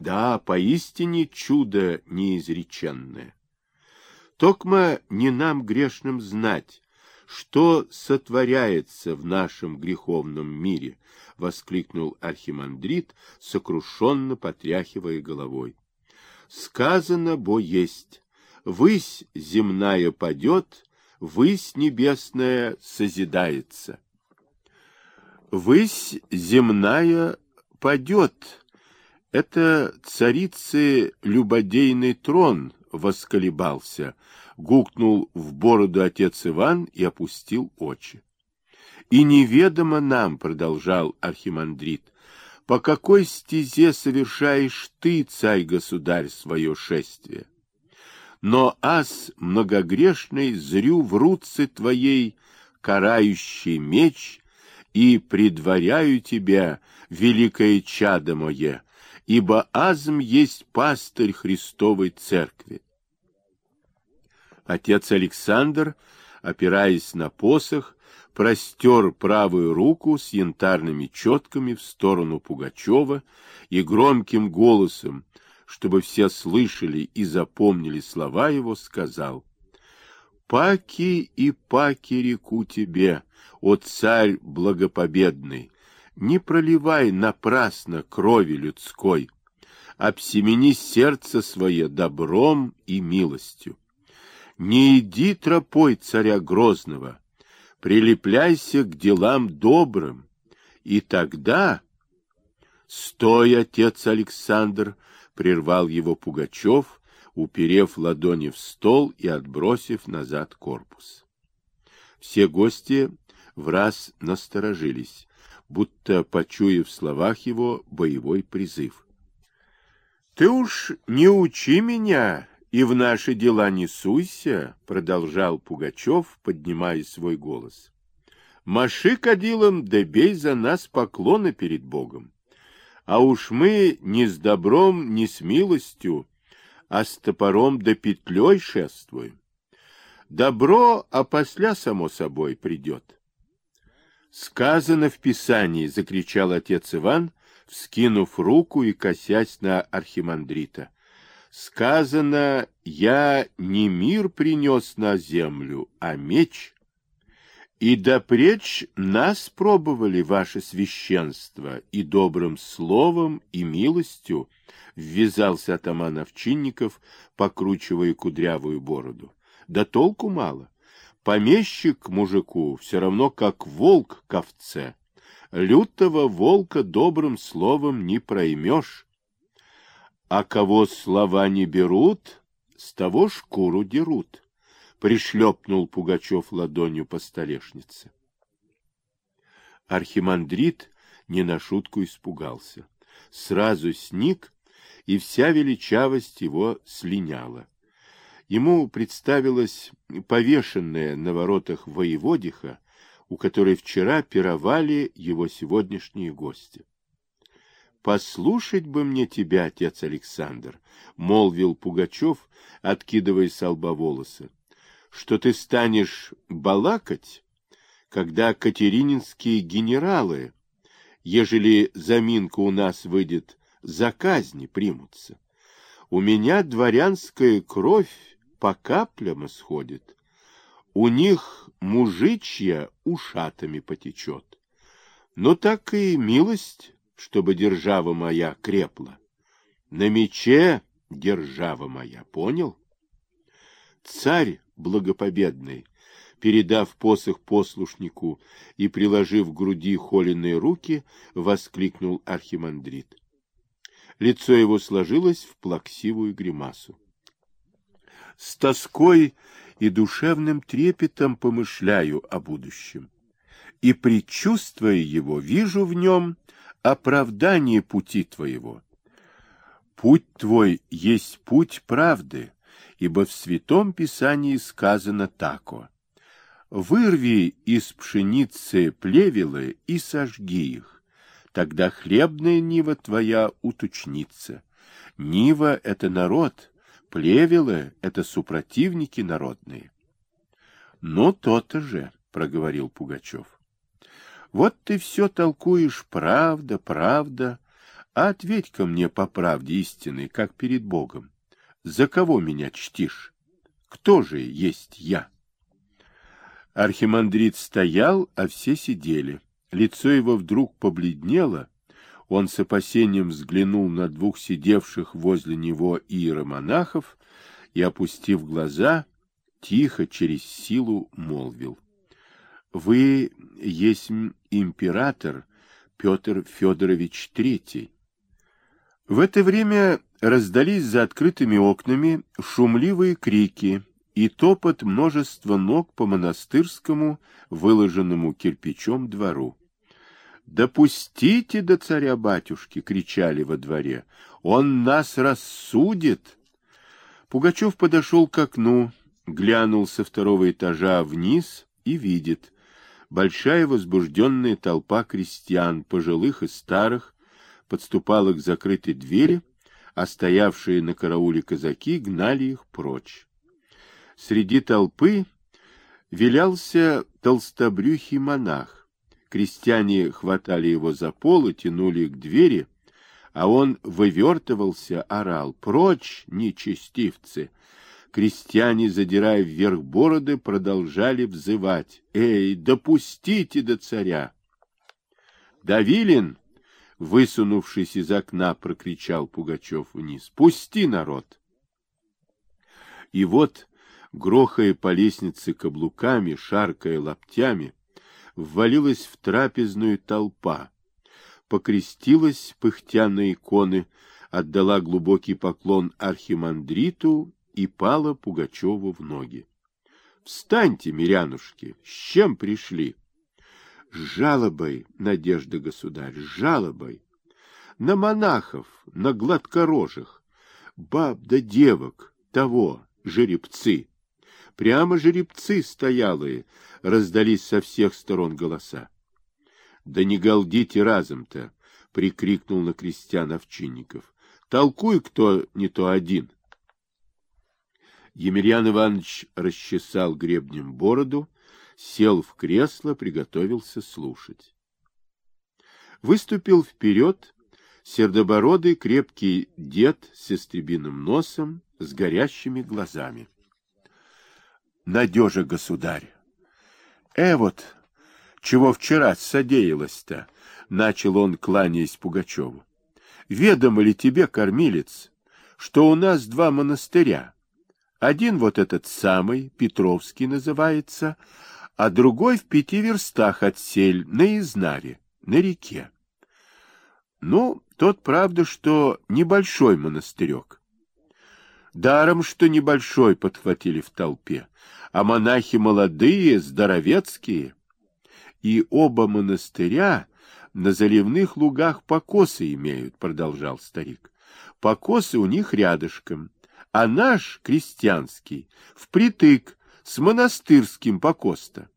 Да, поистине чудо неизреченное. Токма не нам грешным знать, что сотворяется в нашем греховном мире, — воскликнул архимандрит, сокрушенно потряхивая головой. Сказано, бо есть, высь земная падет, высь небесная созидается. Высь земная падет. Это царицы любодейный трон восколебался, гукнул в бороду отец Иван и опустил очи. И неведомо нам, продолжал архимандрит, по какой стезе совершаешь ты, царь-государь, свое шествие? Но ас многогрешный зрю в руце твоей карающий меч и предваряю тебя, великое чадо мое, ибо азм есть пастырь Христовой Церкви. Отец Александр, опираясь на посох, простер правую руку с янтарными четками в сторону Пугачева и громким голосом, чтобы все слышали и запомнили слова его, сказал «Паки и паки реку тебе, о царь благопобедный, не проливай напрасно крови людской, обсемени сердце свое добром и милостью. Не иди тропой царя Грозного, прилепляйся к делам добрым, и тогда... Стой, отец Александр, прервал его Пугачев, уперев ладони в стол и отбросив назад корпус. Все гости в раз насторожились, будто почуяв в словах его боевой призыв. — Ты уж не учи меня и в наши дела не суйся, — продолжал Пугачев, поднимая свой голос. — Маши кадилом, да бей за нас поклоны перед Богом. А уж мы не с добром, не с милостью, а с топором да петлей шествуем. Добро, а после само собой придет. Сказано в Писании, закричал отец Иван, вскинув руку и косясь на архимандрита. Сказано, я не мир принес на землю, а меч. И допречь нас пробовали ваше священство и добрым словом, и милостью, ввязался атаман Овчинников, покручивая кудрявую бороду. Да толку мало. Помещик мужику все равно как волк к овце. Лютого волка добрым словом не проймешь. А кого слова не берут, с того шкуру дерут. Пришлепнул Пугачев ладонью по столешнице. Архимандрит не на шутку испугался. Сразу сник, и вся величавость его слиняла. Ему представилась повешенная на воротах воеводиха, у которой вчера пировали его сегодняшние гости. «Послушать бы мне тебя, отец Александр», — молвил Пугачев, откидывая с лба волосы, — «что ты станешь балакать, когда катерининские генералы, ежели заминка у нас выйдет, за казни примутся. У меня дворянская кровь по каплям исходит. У них мужичья ушатами потечет. Но так и милость, чтобы держава моя крепла. На мече держава моя, понял? Царь благопобедный, передав посох послушнику и приложив к груди холеные руки, воскликнул архимандрит. Лицо его сложилось в плаксивую гримасу с тоской и душевным трепетом помышляю о будущем. И, предчувствуя его, вижу в нем оправдание пути твоего. Путь твой есть путь правды, ибо в Святом Писании сказано тако. Вырви из пшеницы плевелы и сожги их, тогда хлебная нива твоя уточнится. Нива — это народ, Плевелы — это супротивники народные. — Ну, то-то же, — проговорил Пугачев. — Вот ты все толкуешь, правда, правда, А ответь-ка мне по правде истинной, как перед Богом. За кого меня чтишь? Кто же есть я? Архимандрит стоял, а все сидели. Лицо его вдруг побледнело. Он с опасением взглянул на двух сидевших возле него иеромонахов и, опустив глаза, тихо через силу молвил. — Вы есть император Петр Федорович Третий. В это время раздались за открытыми окнами шумливые крики и топот множества ног по монастырскому, выложенному кирпичом двору. «Допустите до царя-батюшки!» — кричали во дворе. «Он нас рассудит!» Пугачев подошел к окну, глянул со второго этажа вниз и видит. Большая возбужденная толпа крестьян, пожилых и старых, подступала к закрытой двери, а стоявшие на карауле казаки гнали их прочь. Среди толпы вилялся толстобрюхий монах. Крестьяне хватали его за пол и тянули к двери, а он вывертывался, орал «Прочь, нечестивцы!» Крестьяне, задирая вверх бороды, продолжали взывать «Эй, допустите до царя!» «Давилин!» высунувшись из окна, прокричал Пугачев вниз. «Пусти, народ!» И вот, грохая по лестнице каблуками, шаркая лаптями, ввалилась в трапезную толпа, покрестилась, пыхтя на иконы, отдала глубокий поклон архимандриту и пала Пугачеву в ноги. — Встаньте, мирянушки, с чем пришли? с жалобой, Надежда Государь, с жалобой. На монахов, на гладкорожих, баб да девок, того, жеребцы. Прямо жеребцы стоялые, раздались со всех сторон голоса. — Да не галдите разом-то! — прикрикнул на крестьян Овчинников. — Толкуй кто не то один. Емельян Иванович расчесал гребнем бороду, сел в кресло, приготовился слушать. Выступил вперед сердобородый крепкий дед с истребиным носом, с горящими глазами. Надежа, государь! Э, вот, чего вчера содеялось-то, начал он, кланяясь Пугачеву. Ведомо ли тебе, кормилец, что у нас два монастыря? Один вот этот самый, Петровский называется, а другой в пяти верстах от сель, на Изнаре, на реке. Ну, тот, правда, что небольшой монастырек. Даром, что небольшой, подхватили в толпе, а монахи молодые, здоровецкие. И оба монастыря на заливных лугах покосы имеют, продолжал старик. Покосы у них рядышком, а наш, крестьянский, впритык с монастырским покоста.